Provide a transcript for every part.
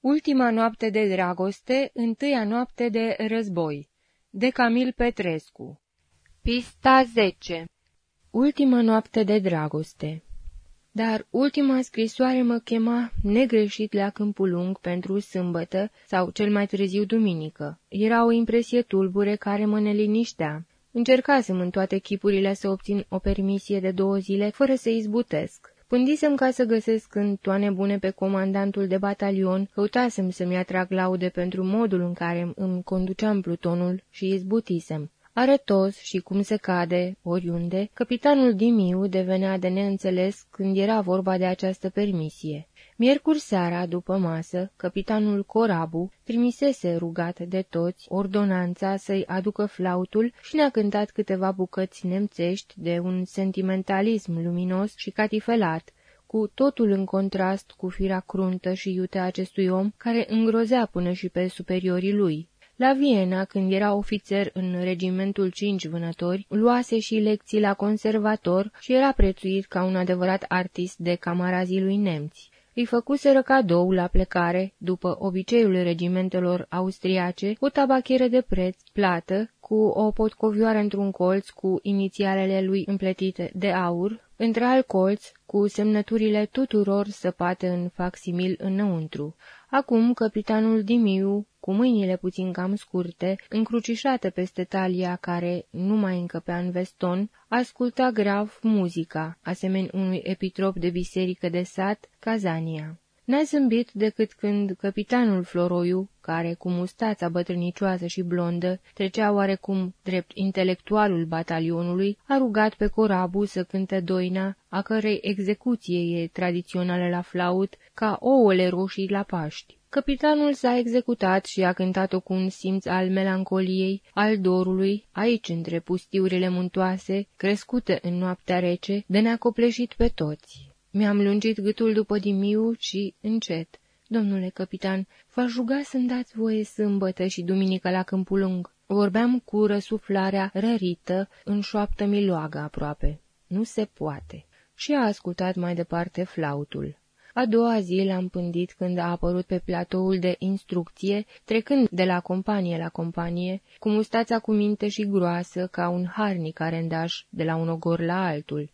Ultima noapte de dragoste, întâia noapte de război. De Camil Petrescu Pista 10 Ultima noapte de dragoste Dar ultima scrisoare mă chema negreșit la Câmpul Lung pentru sâmbătă sau cel mai târziu duminică. Era o impresie tulbure care mă neliniștea. Încercasem în toate chipurile să obțin o permisie de două zile fără să izbutesc. Pândisem ca să găsesc în toane bune pe comandantul de batalion, căutasem să-mi atrag laude pentru modul în care îmi conduceam plutonul și izbutisem. Arătos și cum se cade, oriunde, capitanul Dimiu devenea de neînțeles când era vorba de această permisie. Miercuri seara, după masă, capitanul Corabu trimisese rugat de toți ordonanța să-i aducă flautul și ne-a cântat câteva bucăți nemțești de un sentimentalism luminos și catifelat, cu totul în contrast cu firea cruntă și iutea acestui om, care îngrozea până și pe superiorii lui. La Viena, când era ofițer în regimentul 5 vânători, luase și lecții la conservator și era prețuit ca un adevărat artist de camarazii lui nemți îi făcuseră cadou la plecare, după obiceiul regimentelor austriace, o tabacheră de preț, plată, cu o potcovioară într-un colț cu inițialele lui împletite de aur, între alt colț, cu semnăturile tuturor săpate în facsimil înăuntru. Acum, capitanul Dimiu, cu mâinile puțin cam scurte, încrucișate peste talia care nu mai încăpea în veston, asculta grav muzica, asemeni unui epitrop de biserică de sat, Cazania. N-a zâmbit decât când capitanul Floroiu, care cu mustața bătrânicioasă și blondă trecea oarecum drept intelectualul batalionului, a rugat pe Corabu să cânte doina, a cărei execuție e tradițională la flaut, ca ouăle roșii la Paști. Capitanul s-a executat și a cântat-o cu un simț al melancoliei, al dorului, aici între pustiurile muntoase, crescute în noaptea rece, de ne-a copleșit pe toți. Mi-am lungit gâtul după dimiu și, încet, Domnule capitan, v-aș ruga să-mi dați voie sâmbătă și duminică la Câmpul Lung. Vorbeam cu răsuflarea rărită, în șoaptă miloagă aproape. Nu se poate. Și a ascultat mai departe flautul. A doua zi l-am pândit când a apărut pe platoul de instrucție, trecând de la companie la companie, cu mustața cu minte și groasă, ca un harnic arendaș de la un ogor la altul.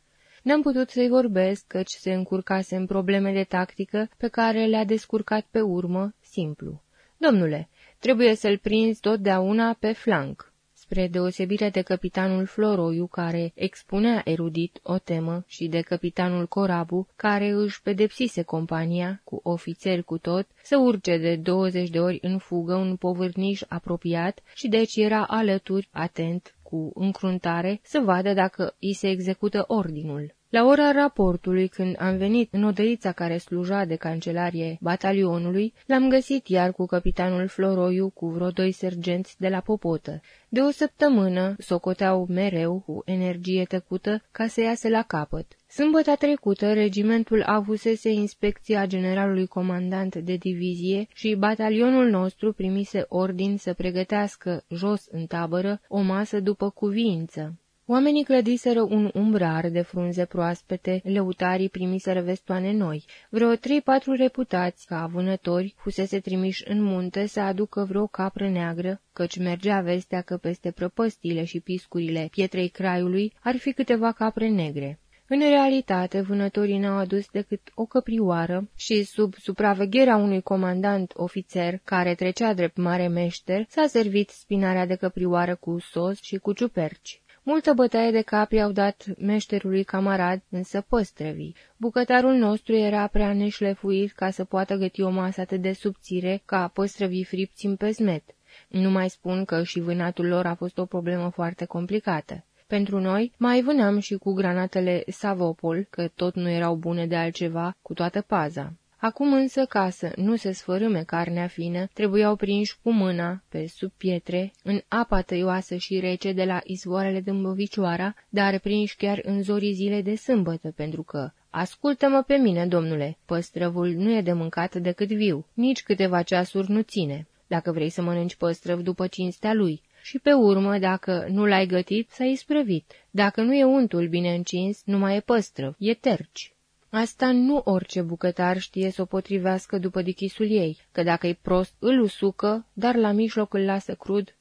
N-am putut să-i vorbesc, căci se încurcase în probleme de tactică pe care le-a descurcat pe urmă, simplu. Domnule, trebuie să-l prinzi totdeauna pe flanc spre deosebire de capitanul Floroiu, care expunea erudit o temă, și de capitanul Corabu, care își pedepsise compania, cu ofițeri cu tot, să urce de 20 de ori în fugă un povârniș apropiat și deci era alături, atent, cu încruntare, să vadă dacă îi se execută ordinul. La ora raportului, când am venit în odăița care sluja de cancelarie batalionului, l-am găsit iar cu capitanul Floroiu cu vreo doi sergenți de la popotă. De o săptămână socoteau mereu cu energie tăcută ca să iasă la capăt. Sâmbăta trecută, regimentul avusese inspecția generalului comandant de divizie și batalionul nostru primise ordin să pregătească jos în tabără o masă după cuviință. Oamenii clădiseră un umbrar de frunze proaspete, lăutarii primiseră vestoane noi. Vreo trei-patru reputați, ca vânători, fusese trimiși în munte să aducă vreo capră neagră, căci mergea vestea că peste prăpăstile și piscurile pietrei craiului ar fi câteva capre negre. În realitate, vânătorii n-au adus decât o căprioară și, sub supravegherea unui comandant ofițer care trecea drept mare meșter, s-a servit spinarea de căprioară cu sos și cu ciuperci. Multă bătaie de capri au dat meșterului camarad, însă păstrăvii. Bucătarul nostru era prea neșlefuit ca să poată găti o masă atât de subțire ca păstrăvii fripți în pezmet. Nu mai spun că și vânatul lor a fost o problemă foarte complicată. Pentru noi, mai vânam și cu granatele Savopol, că tot nu erau bune de altceva, cu toată paza. Acum însă, ca să nu se sfărâme carnea fină, trebuiau prinși cu mâna, pe sub pietre, în apa tăioasă și rece de la izvoarele Dâmbovicioara, dar prinși chiar în zorii zile de sâmbătă, pentru că Ascultă-mă pe mine, domnule, păstrăvul nu e de mâncat decât viu, nici câteva ceasuri nu ține, dacă vrei să mănânci păstrăv după cinstea lui. Și pe urmă, dacă nu l-ai gătit, s-a isprăvit. Dacă nu e untul bine încins, nu mai e păstrăv, e terci. Asta nu orice bucătar știe să o potrivească după dichisul ei, că dacă e prost îl usucă, dar la mijloc îl lasă crud,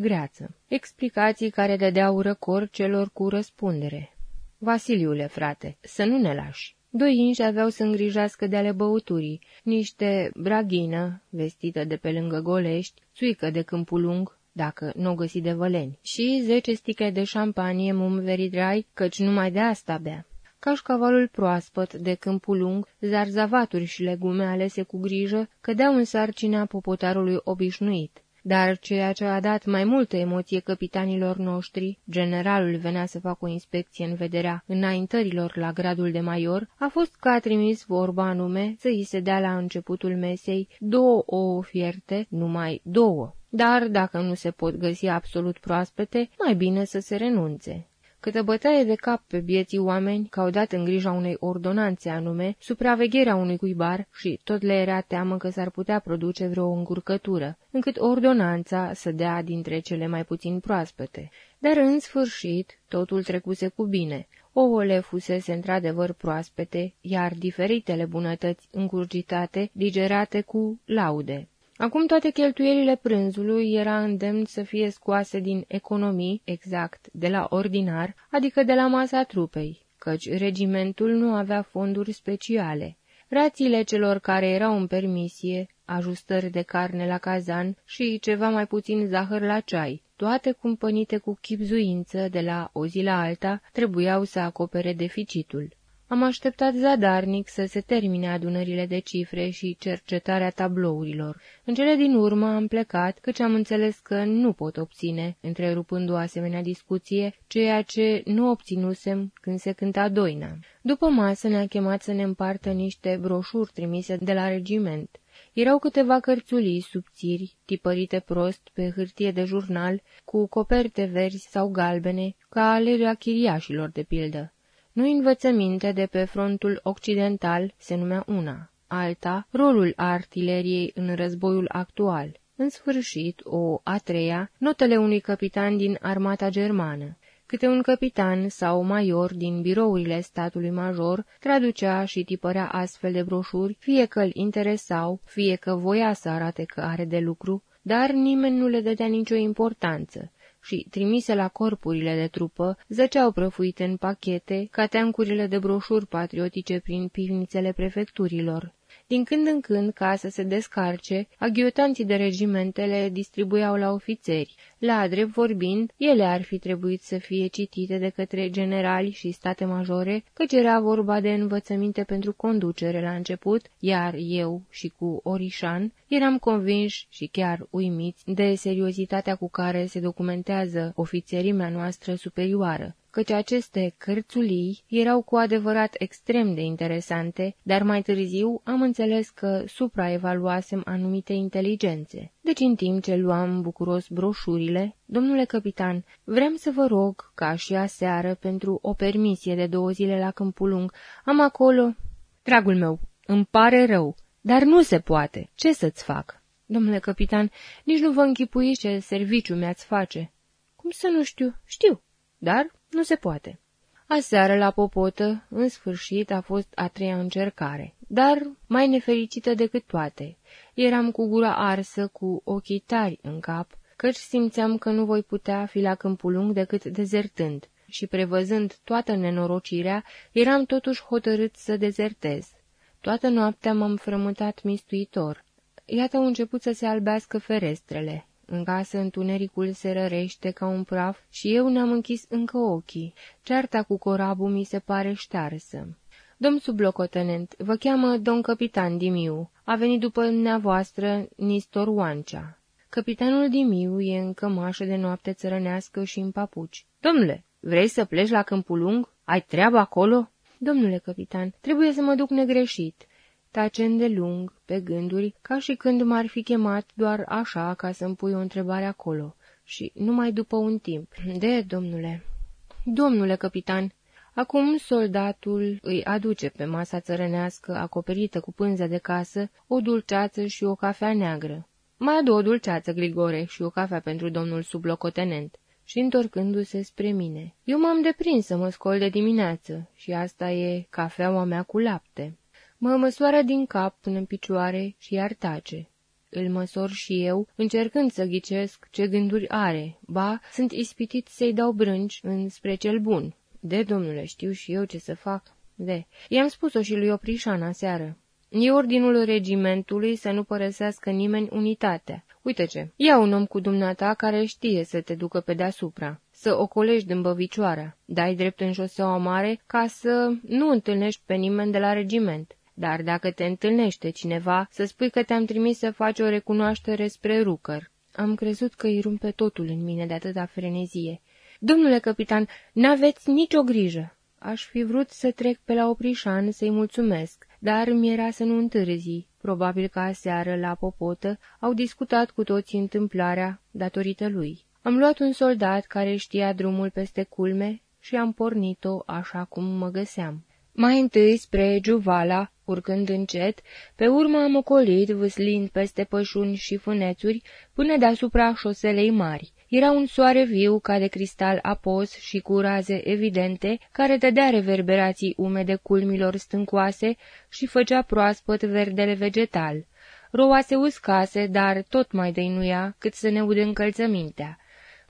greață. Explicații care dădeau răcor celor cu răspundere. Vasiliule, frate, să nu ne lași. Doi inși aveau să îngrijească de ale băuturii, niște braghină, vestită de pe lângă golești, țuică de câmpul lung, dacă nu o găsi de văleni, și zece sticle de șampanie mum veridrai, căci numai de asta bea. Cașcavalul proaspăt de câmpul lung, zarzavaturi și legume alese cu grijă, cădeau în sarcina popotarului obișnuit. Dar ceea ce a dat mai multă emoție capitanilor noștri, generalul venea să facă o inspecție în vederea înaintărilor la gradul de major, a fost că a trimis vorba anume să îi se dea la începutul mesei două ouă fierte, numai două. Dar, dacă nu se pot găsi absolut proaspete, mai bine să se renunțe. Câtă bătaie de cap pe bieții oameni, că au dat în grija unei ordonanțe anume, supravegherea unui cuibar și tot le era teamă că s-ar putea produce vreo încurcătură, încât ordonanța să dea dintre cele mai puțin proaspete. Dar în sfârșit, totul trecuse cu bine. Ouăle fusese într-adevăr proaspete, iar diferitele bunătăți încurgitate, digerate cu laude. Acum toate cheltuielile prânzului era îndemn să fie scoase din economii, exact, de la ordinar, adică de la masa trupei, căci regimentul nu avea fonduri speciale. Rațiile celor care erau în permisie, ajustări de carne la cazan și ceva mai puțin zahăr la ceai, toate cumpănite cu chipzuință de la o zi la alta, trebuiau să acopere deficitul. Am așteptat zadarnic să se termine adunările de cifre și cercetarea tablourilor. În cele din urmă am plecat, căci am înțeles că nu pot obține, întrerupând o asemenea discuție, ceea ce nu obținusem când se cânta doina. După masă ne-a chemat să ne împartă niște broșuri trimise de la regiment. Erau câteva cărțulii subțiri, tipărite prost pe hârtie de jurnal, cu coperte verzi sau galbene, ca ale chiriașilor de pildă. Nu învățăminte de pe frontul occidental se numea una, alta rolul artileriei în războiul actual. În sfârșit, o a treia, notele unui capitan din armata germană. Câte un capitan sau major din birourile statului major traducea și tipărea astfel de broșuri, fie că îl interesau, fie că voia să arate că are de lucru, dar nimeni nu le dădea nicio importanță și, trimise la corpurile de trupă, zăceau prăfuite în pachete, ca teancurile de broșuri patriotice prin pivnițele prefecturilor. Din când în când, ca să se descarce, aghiotanții de regimente le distribuiau la ofițeri. La drept vorbind, ele ar fi trebuit să fie citite de către generali și state majore, căci era vorba de învățăminte pentru conducere la început, iar eu și cu Orișan eram convinși și chiar uimiți de seriozitatea cu care se documentează ofițerimea noastră superioară căci aceste cărțulii erau cu adevărat extrem de interesante, dar mai târziu am înțeles că supraevaluasem anumite inteligențe. Deci în timp ce luam bucuros broșurile, domnule capitan, vrem să vă rog, ca și aseară, pentru o permisie de două zile la Câmpul Lung, am acolo... Dragul meu, îmi pare rău, dar nu se poate. Ce să-ți fac? Domnule capitan, nici nu vă închipui ce serviciu mi-ați face. Cum să nu știu? Știu, dar nu se poate. Aseară la popotă, în sfârșit, a fost a treia încercare, dar mai nefericită decât toate. Eram cu gura arsă, cu ochii tari în cap, căci simțeam că nu voi putea fi la câmpul lung decât dezertând, și prevăzând toată nenorocirea, eram totuși hotărât să dezertez. Toată noaptea m-am frământat mistuitor. Iată au început să se albească ferestrele. În casă întunericul se rărește ca un praf și eu ne-am închis încă ochii. Cearta cu corabul mi se pare ștarsă. Domn sublocotenent, vă cheamă domn capitan Dimiu. A venit după dumneavoastră Nistor Oancea. Capitanul Dimiu e în cămașă de noapte țărănească și în papuci. Domnule, vrei să pleci la Câmpul Lung? Ai treabă acolo? Domnule capitan, trebuie să mă duc negreșit tacând de lung, pe gânduri, ca și când m-ar fi chemat doar așa ca să-mi pui o întrebare acolo. Și numai după un timp. De, domnule. Domnule capitan, acum soldatul îi aduce pe masa țărănească, acoperită cu pânză de casă, o dulceață și o cafea neagră. Mai adu o dulceață, Grigore, și o cafea pentru domnul sublocotenent. și întorcându-se spre mine. Eu m-am deprins să mă scol de dimineață și asta e cafeaua mea cu lapte. Mă măsoară din cap până în picioare și iar tace. Îl măsor și eu, încercând să ghicesc ce gânduri are, ba, sunt ispitit să-i dau brânci înspre cel bun. De, domnule, știu și eu ce să fac. De, i-am spus-o și lui Oprișana seară. E ordinul regimentului să nu părăsească nimeni unitatea. Uite ce, ia un om cu dumneata care știe să te ducă pe deasupra, să ocolești din băvicioara, dai drept în șoseaua mare ca să nu întâlnești pe nimeni de la regiment. Dar dacă te întâlnește cineva, să spui că te-am trimis să faci o recunoaștere spre Rucăr. Am crezut că îi rumpe totul în mine de atâta frenezie. Domnule capitan, n-aveți nicio grijă. Aș fi vrut să trec pe la Oprișan să-i mulțumesc, dar mi-era să nu întârzi. Probabil că aseară, la popotă, au discutat cu toții întâmplarea datorită lui. Am luat un soldat care știa drumul peste culme și am pornit-o așa cum mă găseam. Mai întâi spre Juvala, urcând încet, pe urmă am ocolit, vâslind peste pășuni și fânețuri, până deasupra șoselei mari. Era un soare viu ca de cristal apos și cu raze evidente, care dădea reverberații umede culmilor stâncoase și făcea proaspăt verdele vegetal. Roa se uscase, dar tot mai dăinuia cât să ne udă încălțămintea.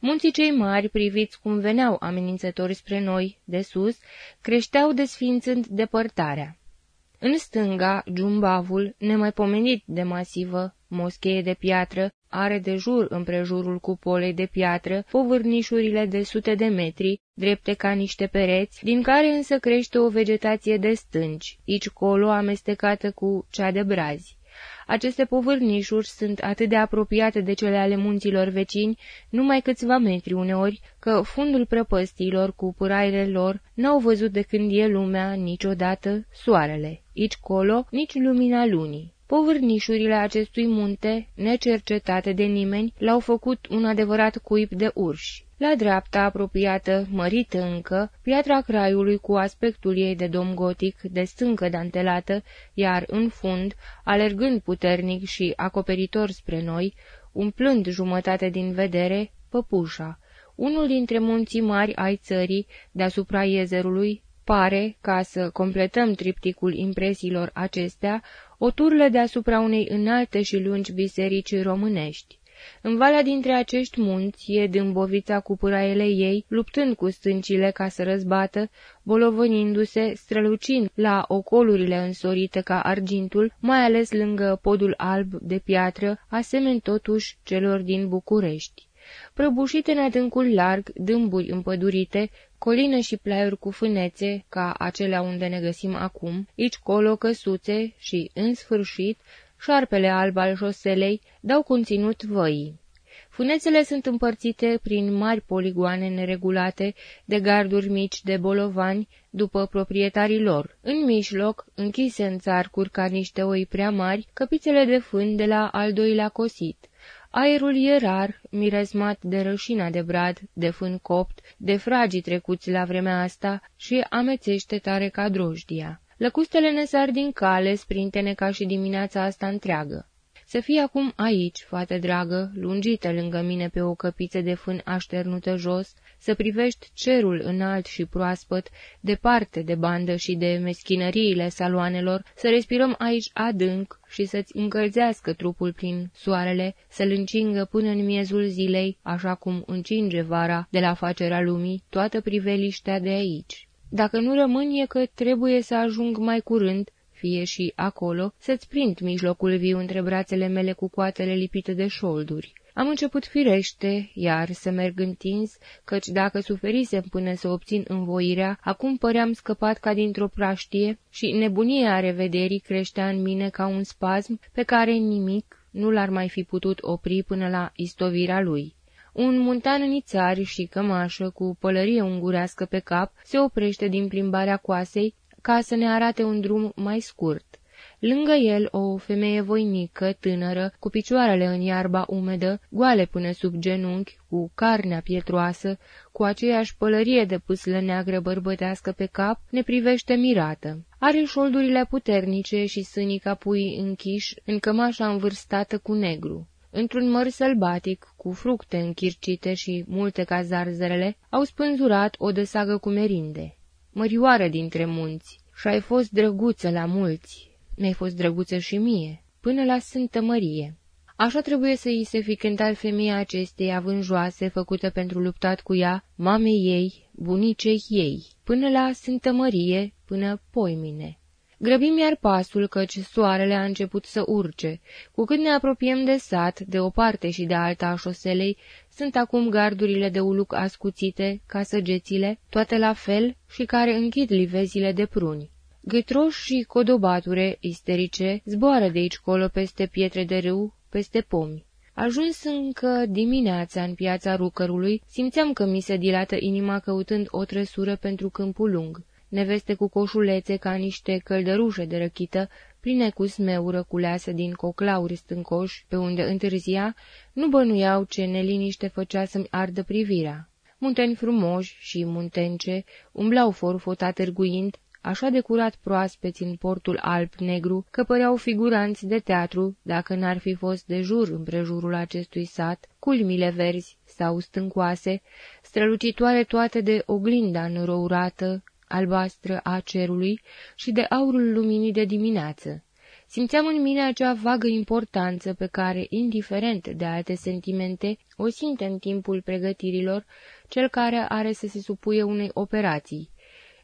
Munții cei mari, priviți cum veneau amenințători spre noi, de sus, creșteau desfințând depărtarea. În stânga, Jumbavul, nemaipomenit de masivă, moschee de piatră, are de jur împrejurul cupolei de piatră povârnișurile de sute de metri, drepte ca niște pereți, din care însă crește o vegetație de stânci, aici colo amestecată cu cea de brazi. Aceste povârnișuri sunt atât de apropiate de cele ale munților vecini, numai câțiva metri uneori, că fundul prăpăstiilor cu puraile lor n-au văzut de când e lumea niciodată soarele, nici colo, nici lumina lunii. Povârnișurile acestui munte, necercetate de nimeni, l-au făcut un adevărat cuib de urși. La dreapta, apropiată, mărită încă, piatra craiului cu aspectul ei de dom gotic, de stâncă dantelată, iar în fund, alergând puternic și acoperitor spre noi, umplând jumătate din vedere, păpușa, unul dintre munții mari ai țării, deasupra iezerului, pare, ca să completăm tripticul impresiilor acestea, o turlă deasupra unei înalte și lungi biserici românești. În valea dintre acești munți e dâmbovița cu pâraiele ei, luptând cu stâncile ca să răzbată, bolovănindu-se, strălucind la ocolurile însorite ca argintul, mai ales lângă podul alb de piatră, asemeni totuși celor din București. Prăbușite în adâncul larg, dâmburi împădurite, coline și plaiuri cu fânețe, ca acelea unde ne găsim acum, aici colo căsuțe și, în sfârșit, șarpele alb al șoselei dau conținut văii. Funețele sunt împărțite prin mari poligoane neregulate de garduri mici de bolovani după proprietarii lor. În mijloc, închise în țarcuri ca niște oi prea mari, căpițele de fân de la al doilea cosit. Aerul e rar, miresmat de rășina de brad, de fân copt, de fragii trecuți la vremea asta și amețește tare ca drojdia. Lăcustele ne sar din cale, sprintene ca și dimineața asta întreagă. Să fii acum aici, fată dragă, lungită lângă mine pe o căpiță de fân așternută jos, să privești cerul înalt și proaspăt, departe de bandă și de meschinăriile saloanelor, să respirăm aici adânc și să-ți încălzească trupul prin soarele, să-l încingă până în miezul zilei, așa cum încinge vara de la facerea lumii toată priveliștea de aici. Dacă nu rămân e că trebuie să ajung mai curând, fie și acolo, să-ți prind mijlocul viu între brațele mele cu coatele lipite de șolduri. Am început firește, iar să merg întins, căci dacă suferisem până să obțin învoirea, acum păream scăpat ca dintr-o praștie și nebunia revederii creștea în mine ca un spasm pe care nimic nu l-ar mai fi putut opri până la istovirea lui. Un muntan nițar și cămașă cu pălărie ungurească pe cap se oprește din plimbarea coasei ca să ne arate un drum mai scurt. Lângă el o femeie voinică, tânără, cu picioarele în iarba umedă, goale până sub genunchi, cu carnea pietroasă, cu aceeași pălărie de pâslă neagră bărbătească pe cap, ne privește mirată. Are șoldurile puternice și sânii ca pui închiși în cămașa învârstată cu negru. într-un măr sălbatic, cu fructe închircite și multe cazarzărele, au spânzurat o dăsagă cu merinde. Mărioară dintre munți, și ai fost drăguță la mulți, mi-ai fost drăguță și mie, până la Sfântă Mărie. Așa trebuie să îi se fi cântat femeia acesteia vânjoase, făcută pentru luptat cu ea, mamei ei, bunicei ei, până la Sfântă Mărie, până poimine. Grăbim iar pasul, căci soarele a început să urce. Cu cât ne apropiem de sat, de o parte și de alta a șoselei, sunt acum gardurile de uluc ascuțite, ca săgețile, toate la fel și care închid livezile de pruni. Gâtroși și codobature isterice zboară de aici colo peste pietre de râu, peste pomi. Ajuns încă dimineața în piața rucărului, simțeam că mi se dilată inima căutând o trăsură pentru câmpul lung. Neveste cu coșulețe ca niște căldărușe de răchită, pline cu smeură culeasă din coclauri stâncoși, pe unde întârzia, nu bănuiau ce neliniște făcea să-mi ardă privirea. Munteni frumoși și muntence umblau forfotat târguind, așa de curat proaspeți în portul alb-negru, că păreau figuranți de teatru, dacă n-ar fi fost de jur împrejurul acestui sat, culmile verzi sau stâncoase, strălucitoare toate de oglinda înrourată, albastră a cerului și de aurul luminii de dimineață. Simțeam în mine acea vagă importanță pe care, indiferent de alte sentimente, o simte în timpul pregătirilor cel care are să se supuie unei operații,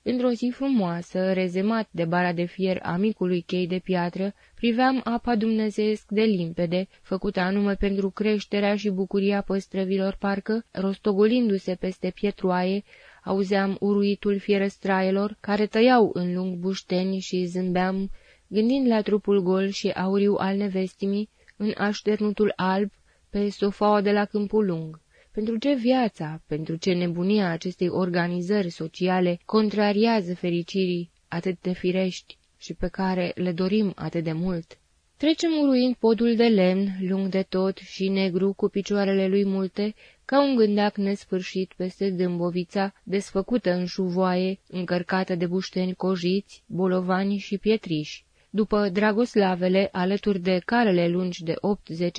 Într-o zi frumoasă, rezemat de bara de fier a micului chei de piatră, priveam apa dumnezeiesc de limpede, făcută anume pentru creșterea și bucuria păstrăvilor parcă, rostogolindu-se peste pietroaie, auzeam uruitul fierăstrailor, care tăiau în lung bușteni și zâmbeam, gândind la trupul gol și auriu al nevestimii, în așternutul alb, pe sofaua de la câmpul lung. Pentru ce viața, pentru ce nebunia acestei organizări sociale contrariază fericirii atât de firești și pe care le dorim atât de mult? Trecem uruind podul de lemn, lung de tot și negru, cu picioarele lui multe, ca un gândac nesfârșit peste dâmbovița, desfăcută în șuvoaie, încărcată de bușteni cojiți, bolovani și pietriși. După dragoslavele, alături de carele lungi de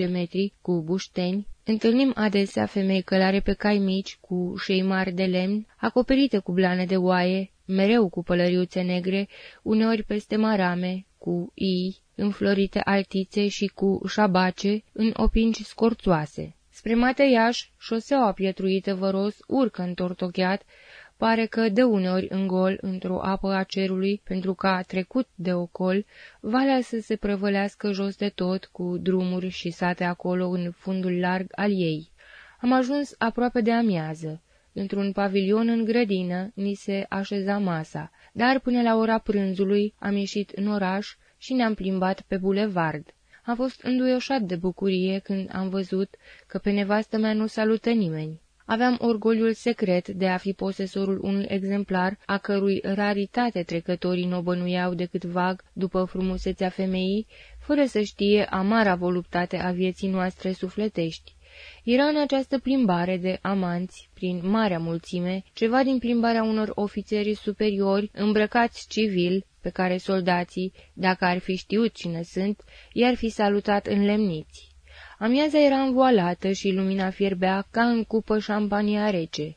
8-10 metri, cu bușteni, Întâlnim adesea femei călare pe cai mici, cu șei mari de lemn, acoperite cu blane de oaie, mereu cu pălăriuțe negre, uneori peste marame, cu ii, înflorite altițe și cu șabace, în opinci scorțoase. Spre Mateiaș, șoseaua pietruită văros urcă întortocheat, Pare că de uneori în gol, într-o apă a cerului, pentru că a trecut de ocol, valea să se prăvălească jos de tot, cu drumuri și sate acolo în fundul larg al ei. Am ajuns aproape de amiază. Într-un pavilion în grădină ni se așeza masa, dar până la ora prânzului am ieșit în oraș și ne-am plimbat pe bulevard. Am fost înduioșat de bucurie când am văzut că pe nevastă mea nu salută nimeni. Aveam orgoliul secret de a fi posesorul unui exemplar, a cărui raritate trecătorii nu o bănuiau decât vag după frumusețea femeii, fără să știe amara voluptate a vieții noastre sufletești. Era în această plimbare de amanți, prin marea mulțime, ceva din plimbarea unor ofițeri superiori îmbrăcați civil, pe care soldații, dacă ar fi știut cine sunt, i-ar fi salutat în lemniți. Amiaza era învoalată și lumina fierbea ca în cupă șampania rece.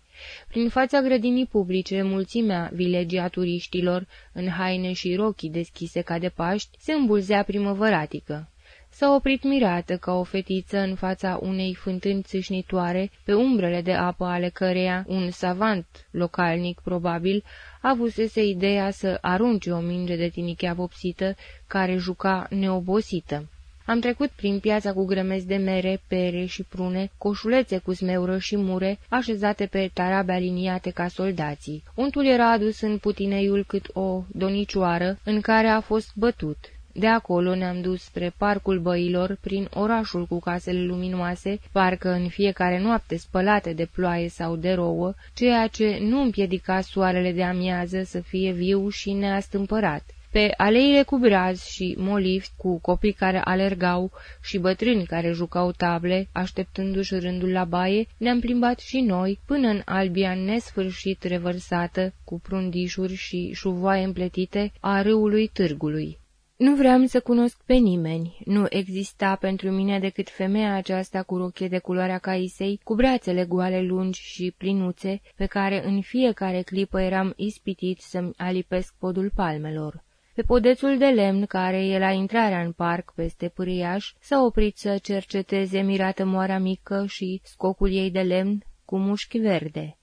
Prin fața grădinii publice, mulțimea vilegii turiștilor, în haine și rochii deschise ca de Paști, se îmbulzea primăvăratică. S-a oprit mirată ca o fetiță în fața unei fântâni țâșnitoare, pe umbrele de apă ale căreia un savant, localnic probabil, avusese ideea să arunce o minge de tinichea vopsită care juca neobosită. Am trecut prin piața cu grămezi de mere, pere și prune, coșulețe cu smeură și mure, așezate pe tarabe aliniate ca soldații. Untul era adus în putineiul cât o donicioară, în care a fost bătut. De acolo ne-am dus spre parcul băilor, prin orașul cu casele luminoase, parcă în fiecare noapte spălate de ploaie sau de rouă, ceea ce nu împiedica soarele de amiază să fie viu și neastâmpărat. Pe aleile cu braz și molivi, cu copii care alergau și bătrâni care jucau table, așteptându-și rândul la baie, ne-am plimbat și noi până în albia nesfârșit revărsată, cu prundișuri și șuvoaie împletite, a râului târgului. Nu vreau să cunosc pe nimeni, nu exista pentru mine decât femeia aceasta cu rochie de culoarea caisei, cu brațele goale lungi și plinuțe, pe care în fiecare clipă eram ispitit să-mi alipesc podul palmelor. Pe podețul de lemn care e la intrarea în parc peste pâriaș, s-a oprit să cerceteze mirată moara mică și scocul ei de lemn cu mușchi verde.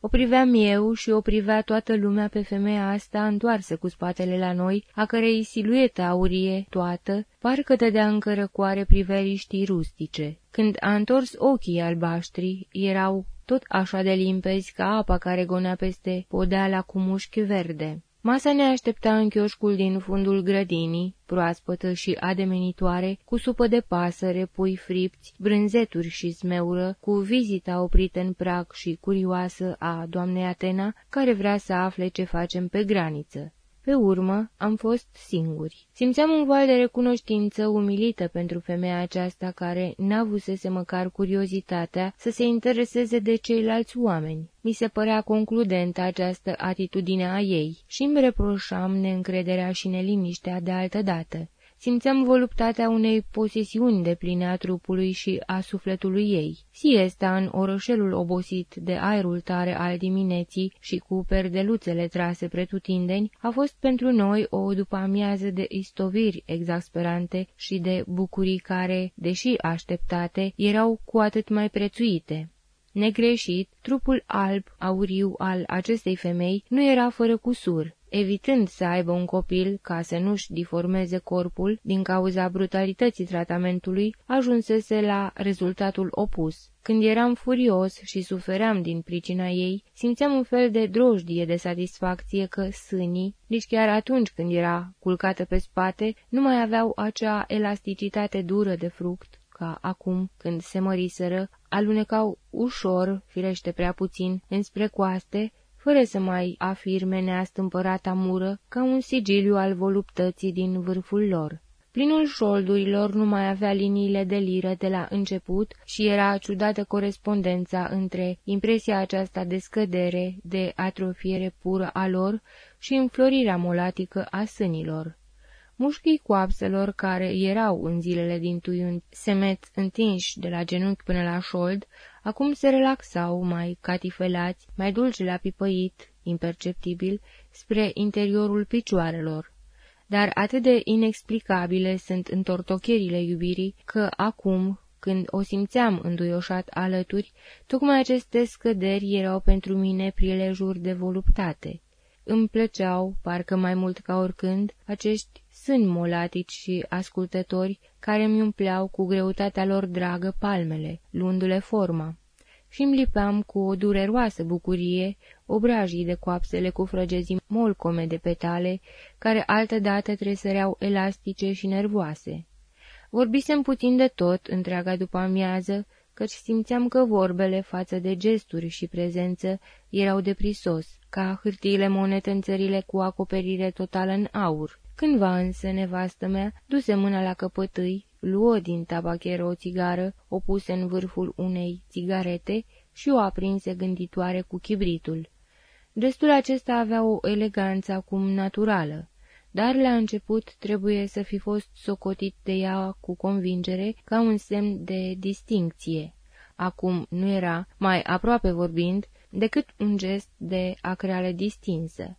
O priveam eu și o privea toată lumea pe femeia asta întoarsă cu spatele la noi, a cărei siluetă aurie toată, parcă dădea încă răcoare priveliștii rustice. Când a întors ochii albaștri, erau tot așa de limpezi ca apa care gonea peste podeala cu mușchi verde. Masa ne aștepta în chioșcul din fundul grădinii, proaspătă și ademenitoare, cu supă de pasăre, pui fripți, brânzeturi și smeură, cu vizita oprită în prag și curioasă a doamnei Atena, care vrea să afle ce facem pe graniță. Pe urmă, am fost singuri. Simțeam un val de recunoștință umilită pentru femeia aceasta care n-avusese măcar curiozitatea să se intereseze de ceilalți oameni. Mi se părea concludentă această atitudine a ei și îmi reproșam neîncrederea și neliniștea de altă dată simțeam voluptatea unei posesiuni de pline a trupului și a sufletului ei. Siesta în orășelul obosit de aerul tare al dimineții și cu perdeluțele trase pretutindeni a fost pentru noi o după-amiază de istoviri exasperante și de bucurii care, deși așteptate, erau cu atât mai prețuite. Negreșit, trupul alb, auriu al acestei femei nu era fără cusur evitând să aibă un copil ca să nu-și diformeze corpul din cauza brutalității tratamentului, ajunsese la rezultatul opus. Când eram furios și sufeream din pricina ei, simțeam un fel de drojdie de satisfacție că sânii, nici chiar atunci când era culcată pe spate, nu mai aveau acea elasticitate dură de fruct, ca acum, când se măriseră, alunecau ușor, firește prea puțin, înspre coaste, fără să mai afirme neastâmpărata mură ca un sigiliu al voluptății din vârful lor. Plinul șoldurilor nu mai avea liniile de liră de la început și era ciudată corespondența între impresia aceasta de scădere, de atrofiere pură a lor și înflorirea molatică a sânilor. Mușchii coapselor, care erau în zilele din tui semet întinși de la genunchi până la șold, acum se relaxau mai catifelați, mai dulce la pipăit, imperceptibil, spre interiorul picioarelor. Dar atât de inexplicabile sunt întortocherile iubirii, că acum, când o simțeam înduioșat alături, tocmai aceste scăderi erau pentru mine prilejuri de voluptate. Îmi plăceau, parcă mai mult ca oricând, acești sâni molatici și ascultători care mi umpleau cu greutatea lor dragă palmele, luându-le forma. Și îmi lipeam cu o dureroasă bucurie obrajii de coapsele cu frăgezii molcome de petale, care altădată tresăreau elastice și nervoase. Vorbisem puțin de tot întreaga după amiază, căci simțeam că vorbele față de gesturi și prezență erau de prisos, ca hârtiile monete în țările cu acoperire totală în aur. Cândva însă nevastă mea duse mâna la căpătâi, luă din tabacheră o țigară, o puse în vârful unei țigarete și o aprinse gânditoare cu chibritul. Destul acesta avea o eleganță acum naturală, dar la început trebuie să fi fost socotit de ea cu convingere ca un semn de distincție. Acum nu era, mai aproape vorbind, decât un gest de acreală distinsă.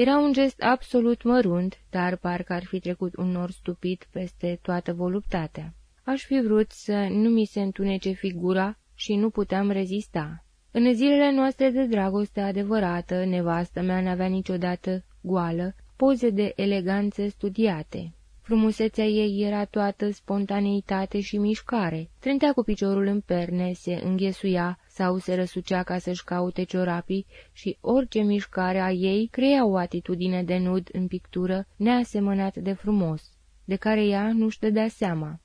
Era un gest absolut mărunt, dar parcă ar fi trecut un nor stupid peste toată voluptatea. Aș fi vrut să nu mi se întunece figura și nu puteam rezista. În zilele noastre de dragoste adevărată, nevastă mea n-avea niciodată goală, poze de eleganță studiate. Frumusețea ei era toată spontaneitate și mișcare. Trântea cu piciorul în perne, se înghesuia sau se răsucea ca să-și caute ciorapii și orice mișcare a ei crea o atitudine de nud în pictură neasemănat de frumos, de care ea nu-și dădea seama.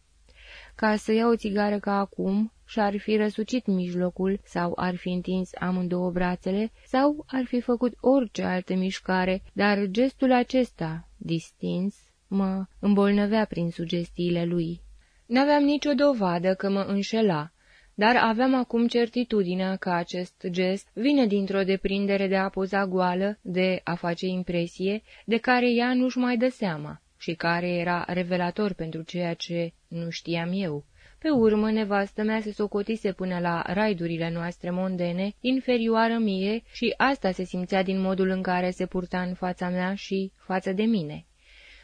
Ca să ia o țigară ca acum, și-ar fi răsucit mijlocul sau ar fi întins amândouă brațele sau ar fi făcut orice altă mișcare, dar gestul acesta, distins, mă îmbolnăvea prin sugestiile lui. N-aveam nicio dovadă că mă înșela, dar aveam acum certitudinea că acest gest vine dintr-o deprindere de a poza goală, de a face impresie, de care ea nu-și mai dă seama. și care era revelator pentru ceea ce nu știam eu. Pe urmă, nevastă mea se socotise până la raidurile noastre mondene, inferioară mie, și asta se simțea din modul în care se purta în fața mea și față de mine.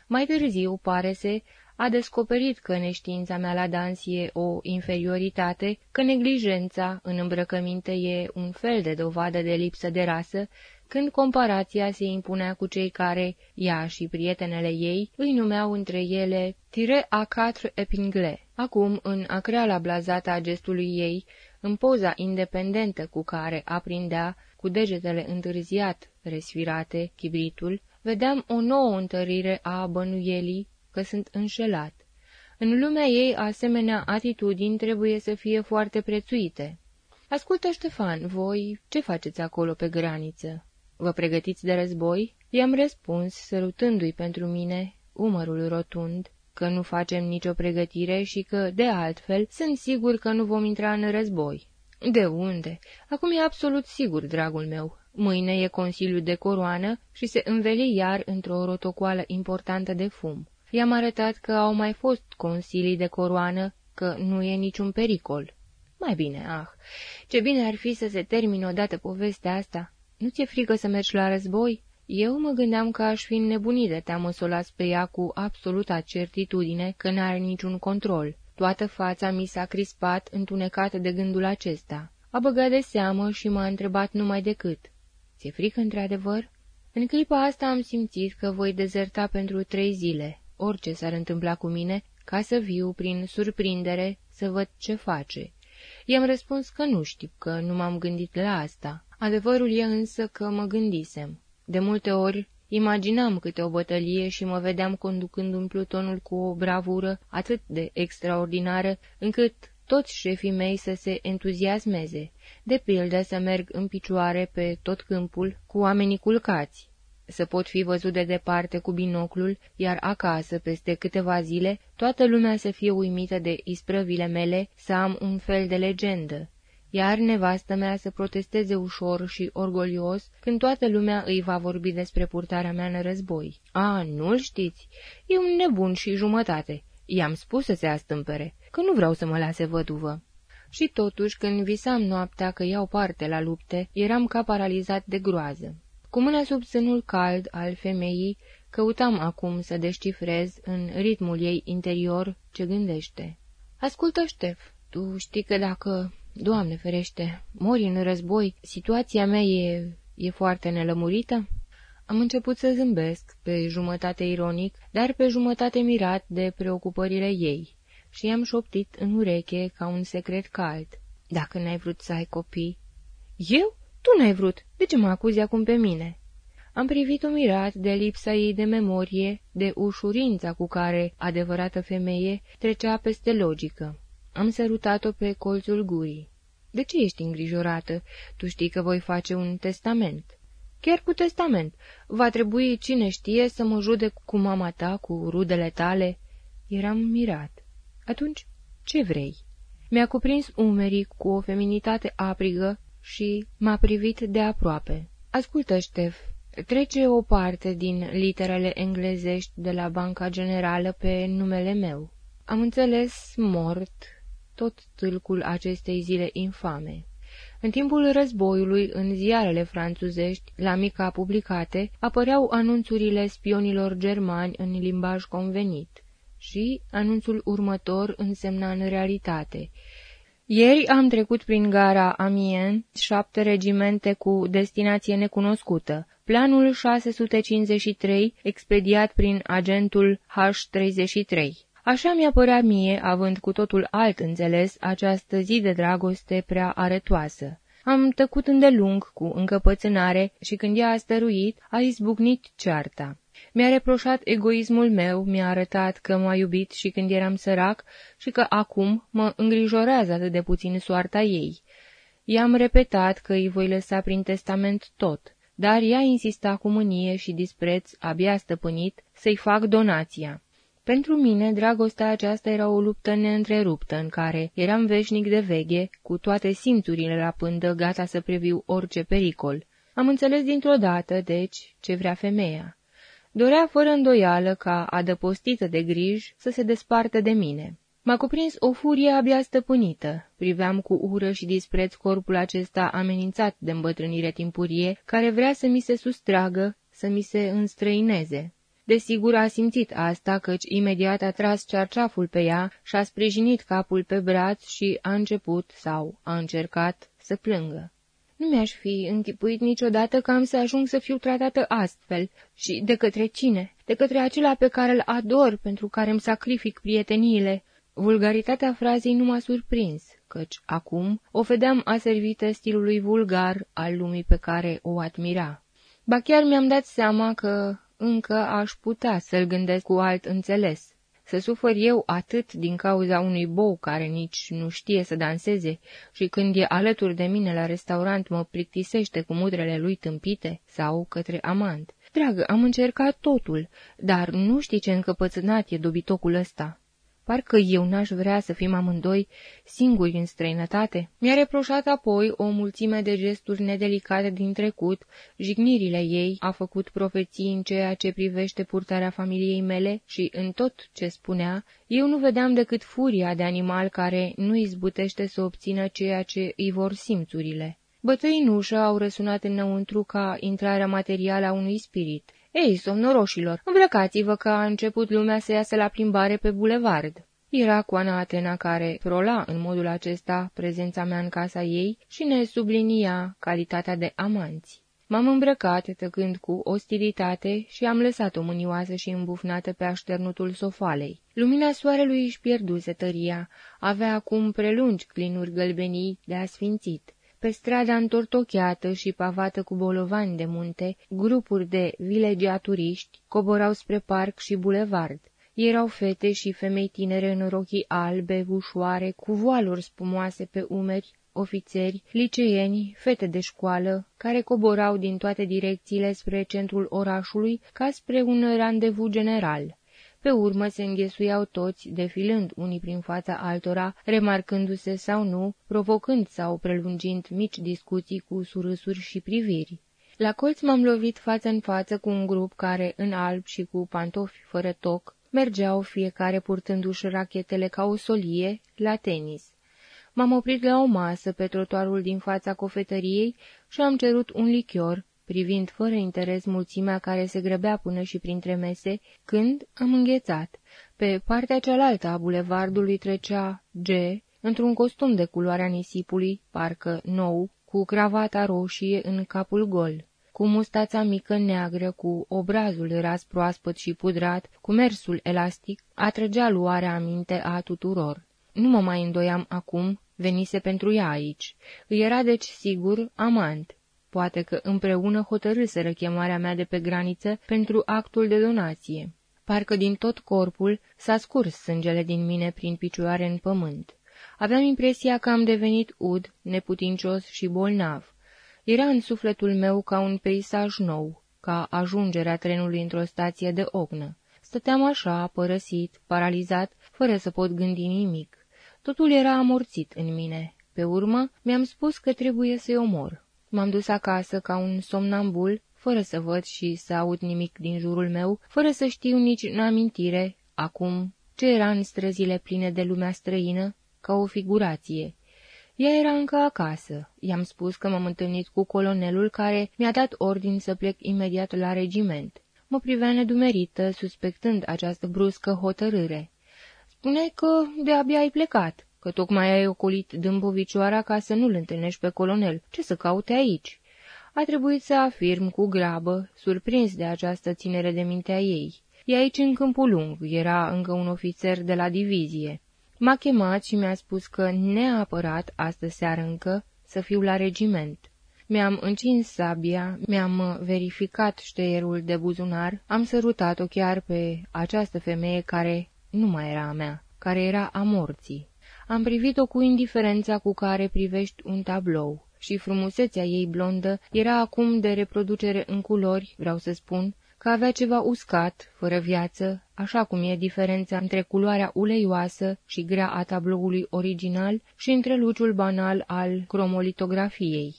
Mai târziu, pare se, a descoperit că neștiința mea la dans e o inferioritate, că neglijența în îmbrăcăminte e un fel de dovadă de lipsă de rasă, când comparația se impunea cu cei care, ea și prietenele ei, îi numeau între ele tire a quatre epingle. Acum, în acreala blazată a gestului ei, în poza independentă cu care aprindea, cu degetele întârziat, resfirate, chibritul, vedeam o nouă întărire a bănuielii că sunt înșelat. În lumea ei, asemenea atitudini trebuie să fie foarte prețuite. Ascultă, Ștefan, voi ce faceți acolo pe graniță? Vă pregătiți de război?" I-am răspuns, sărutându-i pentru mine umărul rotund, că nu facem nicio pregătire și că, de altfel, sunt sigur că nu vom intra în război. De unde? Acum e absolut sigur, dragul meu. Mâine e Consiliul de Coroană și se înveli iar într-o rotocoală importantă de fum. I-am arătat că au mai fost consilii de coroană, că nu e niciun pericol. Mai bine, ah, ce bine ar fi să se termine odată povestea asta. Nu ți-e frică să mergi la război?" Eu mă gândeam că aș fi nebunit de teamă să o las pe ea cu absoluta certitudine că n-are niciun control. Toată fața mi s-a crispat, întunecată de gândul acesta. A băgat de seamă și m-a întrebat numai decât. Ți-e frică într-adevăr? În clipa asta am simțit că voi dezerta pentru trei zile, orice s-ar întâmpla cu mine, ca să viu prin surprindere să văd ce face. I-am răspuns că nu știu, că nu m-am gândit la asta. Adevărul e însă că mă gândisem. De multe ori imaginam câte o bătălie și mă vedeam conducând un plutonul cu o bravură atât de extraordinară, încât toți șefii mei să se entuziasmeze, de pildă să merg în picioare pe tot câmpul cu oamenii culcați, să pot fi văzut de departe cu binoclul, iar acasă, peste câteva zile, toată lumea să fie uimită de isprăvile mele, să am un fel de legendă, iar nevastă mea să protesteze ușor și orgolios când toată lumea îi va vorbi despre purtarea mea în război. A, nu-l știți? E un nebun și jumătate. I-am spus să se astâmpere, că nu vreau să mă lase văduvă. Și totuși, când visam noaptea că iau parte la lupte, eram ca paralizat de groază. Cu mâna sub sânul cald al femeii, căutam acum să descifrez în ritmul ei interior ce gândește. Ascultă, Ștef, tu știi că dacă Doamne ferește, mori în război, situația mea e, e foarte nelămurită? Am început să zâmbesc, pe jumătate ironic, dar pe jumătate mirat de preocupările ei, și i-am șoptit în ureche ca un secret cald. Dacă n-ai vrut să ai copii... Eu? Tu n-ai vrut. De ce mă acuzi acum pe mine? Am privit-o mirat de lipsa ei de memorie, de ușurința cu care adevărată femeie trecea peste logică. Am sărutat-o pe colțul gurii. De ce ești îngrijorată? Tu știi că voi face un testament." Chiar cu testament. Va trebui, cine știe, să mă judec cu mama ta, cu rudele tale." Eram mirat. Atunci, ce vrei?" Mi-a cuprins umerii cu o feminitate aprigă și m-a privit de aproape. Ascultă, Ștef, trece o parte din literele englezești de la Banca Generală pe numele meu. Am înțeles mort tot tâlcul acestei zile infame. În timpul războiului, în ziarele franțuzești, la mica publicate, apăreau anunțurile spionilor germani în limbaj convenit și anunțul următor însemna în realitate. Ieri am trecut prin gara Amiens, șapte regimente cu destinație necunoscută. Planul 653, expediat prin agentul H33. Așa mi-a părea mie, având cu totul alt înțeles această zi de dragoste prea arătoasă. Am tăcut îndelung cu încăpățânare și când ea a stăruit, a izbucnit cearta. Mi-a reproșat egoismul meu, mi-a arătat că m-a iubit și când eram sărac și că acum mă îngrijorează atât de puțin soarta ei. I-am repetat că îi voi lăsa prin testament tot, dar ea insista cu mânie și dispreț, abia stăpânit, să-i fac donația. Pentru mine, dragostea aceasta era o luptă neîntreruptă, în care eram veșnic de veghe, cu toate simțurile la pândă, gata să previu orice pericol. Am înțeles dintr-o dată, deci, ce vrea femeia. Dorea fără îndoială ca, adăpostită de griji, să se despartă de mine. M-a cuprins o furie abia stăpânită. Priveam cu ură și dispreț corpul acesta amenințat de îmbătrânire timpurie, care vrea să mi se sustragă, să mi se înstrăineze. Desigur a simțit asta, căci imediat a tras cearceaful pe ea și a sprijinit capul pe braț și a început, sau a încercat, să plângă. Nu mi-aș fi închipuit niciodată că am să ajung să fiu tratată astfel. Și de către cine? De către acela pe care îl ador, pentru care îmi sacrific prieteniile. Vulgaritatea frazei nu m-a surprins, căci acum o vedeam aservită stilului vulgar al lumii pe care o admira. Ba chiar mi-am dat seama că încă aș putea să-l gândesc cu alt înțeles. Să sufăr eu atât din cauza unui bou care nici nu știe să danseze și când e alături de mine la restaurant mă plictisește cu mudrele lui tâmpite sau către amant. Dragă, am încercat totul, dar nu știi ce încăpățânat e dobitocul ăsta. Parcă eu n-aș vrea să fim amândoi singuri în străinătate. Mi-a reproșat apoi o mulțime de gesturi nedelicate din trecut, jignirile ei, a făcut profeții în ceea ce privește purtarea familiei mele și în tot ce spunea, eu nu vedeam decât furia de animal care nu izbutește să obțină ceea ce îi vor simțurile. Bătăi în ușă au răsunat înăuntru ca intrarea materială a unui spirit. Ei, somnoroșilor, îmbrăcați-vă că a început lumea să iasă la plimbare pe bulevard. Era Coana Atena care prola în modul acesta prezența mea în casa ei și ne sublinia calitatea de amanți. M-am îmbrăcat, tăcând cu ostilitate, și am lăsat-o mânioasă și îmbufnată pe așternutul sofalei. Lumina soarelui își pierduse tăria, avea acum prelungi clinuri gălbenii de asfințit. Pe strada întortocheată și pavată cu bolovani de munte, grupuri de vilegiaturiști coborau spre parc și bulevard. Erau fete și femei tinere în rochii albe, ușoare, cu voaluri spumoase pe umeri, ofițeri, liceieni, fete de școală, care coborau din toate direcțiile spre centrul orașului ca spre un randevu general. Pe urmă se înghesuiau toți, defilând unii prin fața altora, remarcându-se sau nu, provocând sau prelungind mici discuții cu surâsuri și priviri. La colț m-am lovit față în față cu un grup care, în alb și cu pantofi fără toc, mergeau fiecare purtându-și rachetele ca o solie la tenis. M-am oprit la o masă pe trotuarul din fața cofetăriei și am cerut un lichior, privind fără interes mulțimea care se grăbea până și printre mese, când am înghețat. Pe partea cealaltă a bulevardului trecea G, într-un costum de culoarea nisipului, parcă nou, cu cravata roșie în capul gol, cu mustața mică neagră, cu obrazul ras proaspăt și pudrat, cu mersul elastic, atrăgea luarea aminte a tuturor. Nu mă mai îndoiam acum, venise pentru ea aici. Îi era deci sigur amant. Poate că împreună hotărâseră chemarea mea de pe graniță pentru actul de donație. Parcă din tot corpul s-a scurs sângele din mine prin picioare în pământ. Aveam impresia că am devenit ud, neputincios și bolnav. Era în sufletul meu ca un peisaj nou, ca ajungerea trenului într-o stație de ognă. Stăteam așa, părăsit, paralizat, fără să pot gândi nimic. Totul era amorțit în mine. Pe urmă, mi-am spus că trebuie să-i omor. M-am dus acasă ca un somnambul, fără să văd și să aud nimic din jurul meu, fără să știu nici în amintire, acum, ce era în străzile pline de lumea străină, ca o figurație. Ea era încă acasă. I-am spus că m-am întâlnit cu colonelul care mi-a dat ordin să plec imediat la regiment. Mă privea nedumerită, suspectând această bruscă hotărâre. Spune că de-abia ai plecat că tocmai ai ocolit dâmbovicioara ca să nu-l întâlnești pe colonel. Ce să caute aici? A trebuit să afirm cu grabă, surprins de această ținere de mintea ei. E aici în câmpul lung, era încă un ofițer de la divizie. M-a chemat și mi-a spus că, neapărat, astă seară încă, să fiu la regiment. Mi-am încins sabia, mi-am verificat șteierul de buzunar, am sărutat-o chiar pe această femeie care nu mai era a mea, care era a morții. Am privit-o cu indiferența cu care privești un tablou și frumusețea ei blondă era acum de reproducere în culori, vreau să spun, că avea ceva uscat, fără viață, așa cum e diferența între culoarea uleioasă și grea a tabloului original și între luciul banal al cromolitografiei.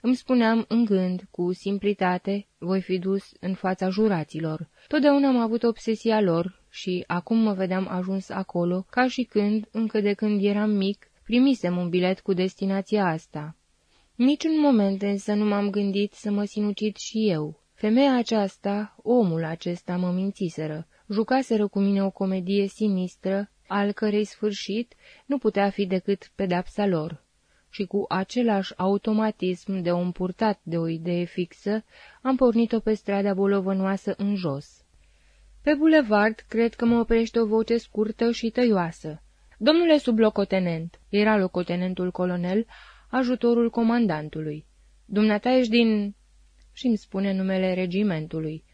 Îmi spuneam în gând, cu simplitate, voi fi dus în fața juraților. Totdeauna am avut obsesia lor și acum mă vedeam ajuns acolo, ca și când, încă de când eram mic, primisem un bilet cu destinația asta. Niciun moment însă nu m-am gândit să mă sinucid și eu. Femeia aceasta, omul acesta mă mințiseră, jucaseră cu mine o comedie sinistră, al cărei sfârșit nu putea fi decât pedapsa lor. Și cu același automatism de om purtat de o idee fixă, am pornit-o pe strada bolovănoasă în jos. Pe bulevard cred că mă oprește o voce scurtă și tăioasă. Domnule sublocotenent, era locotenentul colonel, ajutorul comandantului. Dumneata ești din... și-mi spune numele regimentului.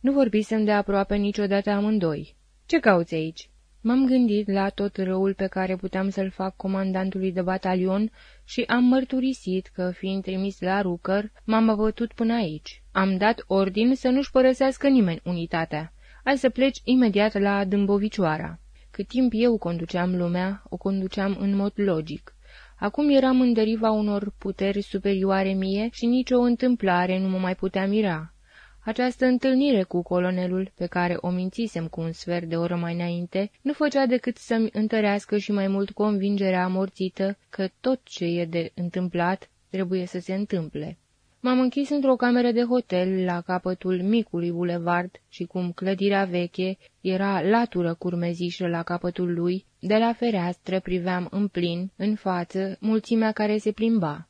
Nu vorbisem de aproape niciodată amândoi. Ce cauți aici? M-am gândit la tot răul pe care puteam să-l fac comandantului de batalion și am mărturisit că, fiind trimis la Rucăr, m-am abătut până aici. Am dat ordin să nu-și părăsească nimeni unitatea. Ai să pleci imediat la Dâmbovicioara. Cât timp eu conduceam lumea, o conduceam în mod logic. Acum eram în deriva unor puteri superioare mie și nicio întâmplare nu mă mai putea mira. Această întâlnire cu colonelul, pe care o mințisem cu un sfert de oră mai înainte, nu făcea decât să-mi întărească și mai mult convingerea amorțită că tot ce e de întâmplat trebuie să se întâmple. M-am închis într-o cameră de hotel la capătul micului bulevard și cum clădirea veche era latură curmezișă la capătul lui, de la fereastră priveam în plin, în față, mulțimea care se plimba.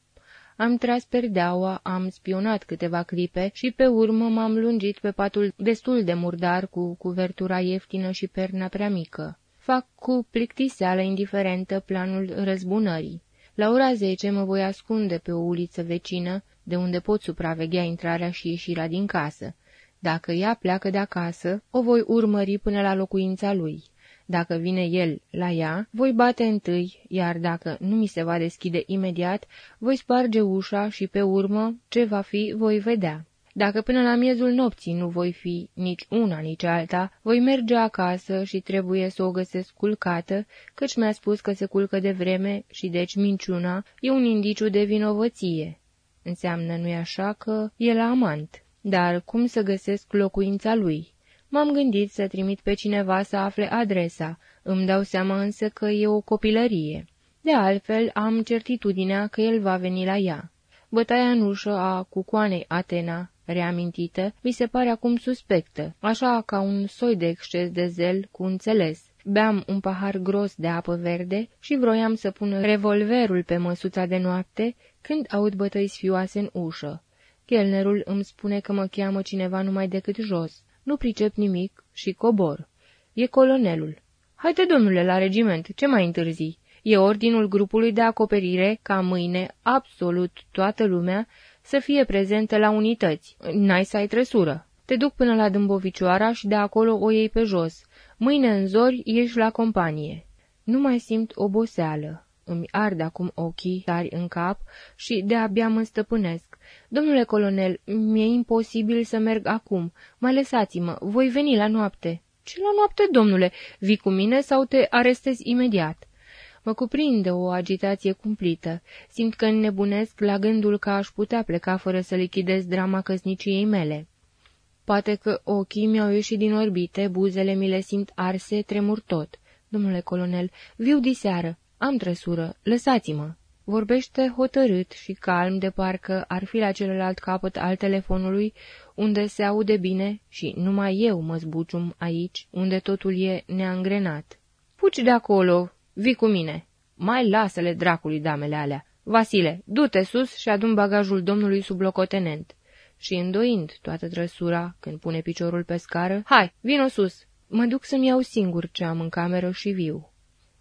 Am tras perdeaua, am spionat câteva clipe și pe urmă m-am lungit pe patul destul de murdar cu cuvertura ieftină și perna prea mică. Fac cu plictiseală indiferentă planul răzbunării. La ora zece mă voi ascunde pe o uliță vecină, de unde pot supraveghea intrarea și ieșirea din casă. Dacă ea pleacă de acasă, o voi urmări până la locuința lui. Dacă vine el la ea, voi bate întâi, iar dacă nu mi se va deschide imediat, voi sparge ușa și pe urmă, ce va fi, voi vedea. Dacă până la miezul nopții nu voi fi nici una, nici alta, voi merge acasă și trebuie să o găsesc culcată, căci mi-a spus că se culcă de vreme și deci minciuna e un indiciu de vinovăție. Înseamnă, nu-i așa, că e la amant. Dar cum să găsesc locuința lui? M-am gândit să trimit pe cineva să afle adresa, îmi dau seama însă că e o copilărie. De altfel, am certitudinea că el va veni la ea. Bătaia în ușă a cucoanei Atena, reamintită, mi se pare acum suspectă, așa ca un soi de exces de zel cu înțeles. Beam un pahar gros de apă verde și vroiam să pun revolverul pe măsuța de noapte, când aud bătăi sfioase în ușă. Chelnerul îmi spune că mă cheamă cineva numai decât jos. Nu pricep nimic și cobor. E colonelul. Haide, domnule, la regiment, ce mai întârzi? E ordinul grupului de acoperire ca mâine absolut toată lumea să fie prezentă la unități. N-ai să ai trăsură. Te duc până la Dâmbovicioara și de acolo o iei pe jos. Mâine în zori ieși la companie. Nu mai simt oboseală. Îmi ard acum ochii tari în cap și de-abia mă stăpânesc. Domnule colonel, mi-e imposibil să merg acum. Mai lăsați-mă, voi veni la noapte. Ce la noapte, domnule? Vii cu mine sau te arestezi imediat? Mă cuprinde o agitație cumplită. Simt că înnebunesc la gândul că aș putea pleca fără să lichidez drama căsniciei mele. Poate că ochii mi-au ieșit din orbite, buzele mi le simt arse, tremur tot. Domnule colonel, viu diseară, am trăsură, lăsați-mă. Vorbește hotărât și calm de parcă ar fi la celălalt capăt al telefonului, unde se aude bine și numai eu mă zbucium aici, unde totul e neangrenat. Puci de acolo, vii cu mine. Mai lasă-le dracului damele alea. Vasile, du-te sus și adun bagajul domnului sublocotenent și îndoind toată trăsura când pune piciorul pe scară, Hai, vino sus! Mă duc să-mi iau singur ce am în cameră și viu.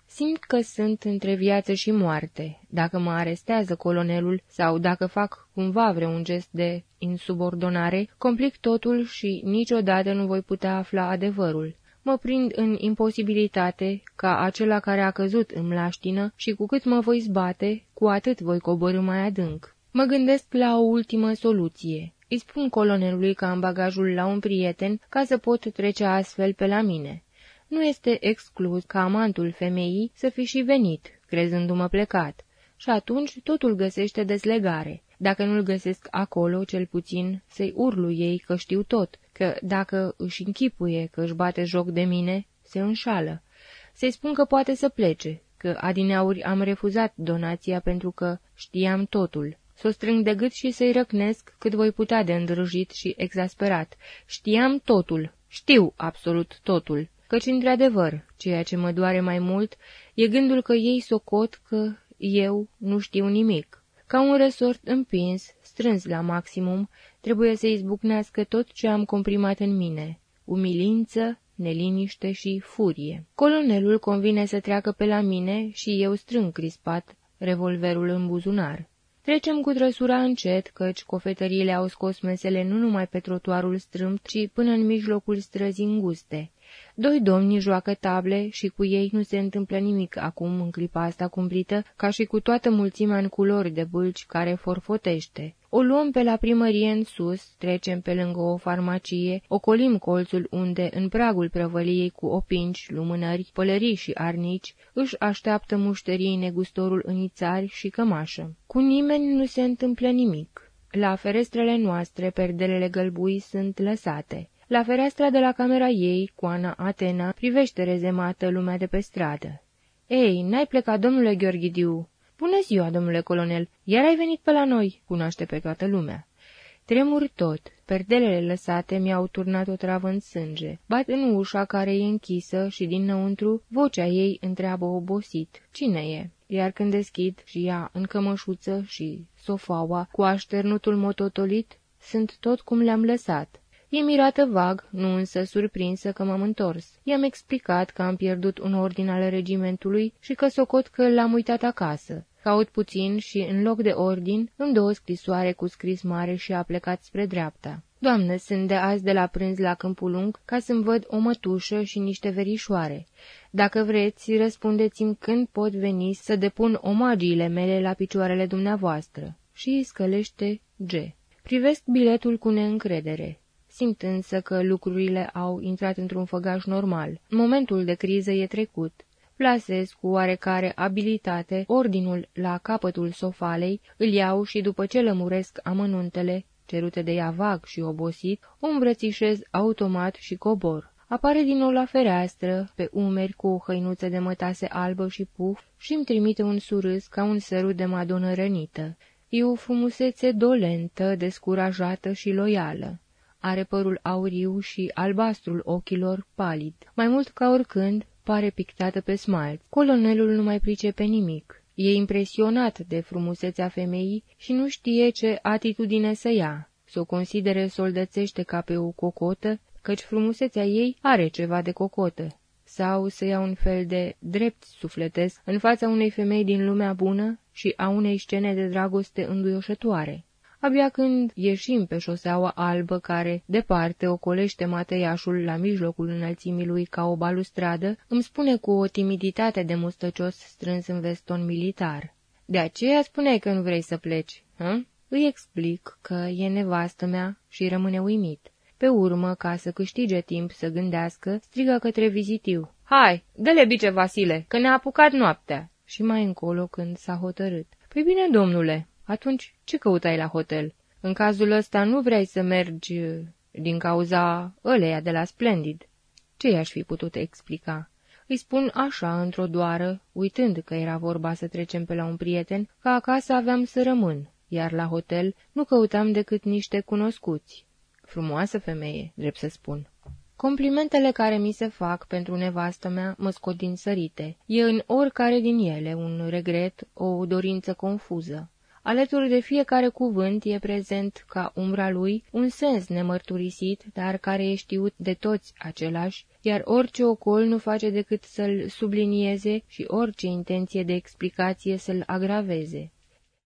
Simt că sunt între viață și moarte, dacă mă arestează colonelul sau dacă fac cumva vreun gest de insubordonare, complic totul și niciodată nu voi putea afla adevărul. Mă prind în imposibilitate ca acela care a căzut în mlaștină și cu cât mă voi zbate, cu atât voi coborâ mai adânc. Mă gândesc la o ultimă soluție. Îi spun colonelului că am bagajul la un prieten ca să pot trece astfel pe la mine. Nu este exclus ca amantul femeii să fi și venit, crezându-mă plecat. Și atunci totul găsește dezlegare. Dacă nu-l găsesc acolo, cel puțin, să-i urlu ei că știu tot, că dacă își închipuie că își bate joc de mine, se înșală. Să-i spun că poate să plece, că adineauri am refuzat donația pentru că știam totul. Să o strâng de gât și să-i răcnesc cât voi putea de îndrăjit și exasperat. Știam totul, știu absolut totul, căci, într-adevăr, ceea ce mă doare mai mult e gândul că ei socot că eu nu știu nimic. Ca un resort împins, strâns la maximum, trebuie să izbucnească tot ce am comprimat în mine. Umilință, neliniște și furie. Colonelul convine să treacă pe la mine și eu strâng crispat revolverul în buzunar. Trecem cu trăsura încet, căci cofetăriile au scos mesele nu numai pe trotuarul strâmt, ci până în mijlocul străzii înguste. Doi domni joacă table și cu ei nu se întâmplă nimic acum în clipa asta cumplită, ca și cu toată mulțimea în culori de bâlci care forfotește. O luăm pe la primărie în sus, trecem pe lângă o farmacie, ocolim colțul unde, în pragul prăvăliei cu opinci, lumânări, pălării și arnici, își așteaptă mușterii negustorul în ițari și cămașă. Cu nimeni nu se întâmplă nimic. La ferestrele noastre, perdelele gălbui sunt lăsate. La fereastra de la camera ei, Coana Atena privește rezemată lumea de pe stradă. Ei, n-ai plecat, domnule Gheorghidiu?" Bună ziua, domnule colonel! Iar ai venit pe la noi?" cunoaște pe toată lumea. Tremur tot, perdelele lăsate mi-au turnat o travă în sânge. Bat în ușa care e închisă și dinăuntru vocea ei întreabă obosit. Cine e? Iar când deschid și ea în cămășuță și sofaua cu așternutul mototolit, sunt tot cum le-am lăsat. E mirată vag, nu însă surprinsă că m-am întors. I-am explicat că am pierdut un ordin al regimentului și că socot că l-am uitat acasă. Caut puțin și, în loc de ordin, îmi dă o scrisoare cu scris mare și a plecat spre dreapta. Doamnă, sunt de azi de la prânz la Câmpul Lung ca să-mi văd o mătușă și niște verișoare. Dacă vreți, răspundeți-mi când pot veni să depun omagiile mele la picioarele dumneavoastră. Și îi scălește G. Privesc biletul cu neîncredere. Simt însă că lucrurile au intrat într-un făgaș normal. Momentul de criză e trecut. Plasez cu oarecare abilitate ordinul la capătul sofalei, îl iau și după ce lămuresc amănuntele, cerute de ea vag și obosit, o îmbrățișez automat și cobor. Apare din nou la fereastră, pe umeri cu o hăinuță de mătase albă și puf și îmi trimite un surâs ca un sărut de madonă rănită. E o frumusețe dolentă, descurajată și loială. Are părul auriu și albastrul ochilor palid. Mai mult ca oricând, pare pictată pe smalt. Colonelul nu mai pricepe nimic. E impresionat de frumusețea femeii și nu știe ce atitudine să ia. Să o considere soldățește ca pe o cocotă, căci frumusețea ei are ceva de cocotă. Sau să ia un fel de drept sufletesc în fața unei femei din lumea bună și a unei scene de dragoste înduioșătoare. Abia când ieșim pe șoseaua albă care, departe, ocolește mateiașul la mijlocul înălțimii lui ca o balustradă, îmi spune cu o timiditate de mustăcios strâns în veston militar. De aceea spuneai că nu vrei să pleci, hă? Îi explic că e nevastă mea și rămâne uimit. Pe urmă, ca să câștige timp să gândească, strigă către vizitiu. Hai, dă-le bice, Vasile, că ne-a apucat noaptea. Și mai încolo, când s-a hotărât. Păi bine, domnule, atunci, ce căutai la hotel? În cazul ăsta nu vrei să mergi uh, din cauza ăleia de la Splendid. Ce i-aș fi putut explica? Îi spun așa, într-o doară, uitând că era vorba să trecem pe la un prieten, că acasă aveam să rămân, iar la hotel nu căutam decât niște cunoscuți. Frumoasă femeie, drept să spun. Complimentele care mi se fac pentru nevastă mea mă scot din sărite. E în oricare din ele un regret, o dorință confuză. Alături de fiecare cuvânt e prezent ca umbra lui un sens nemărturisit, dar care e știut de toți același, iar orice ocol nu face decât să-l sublinieze și orice intenție de explicație să-l agraveze.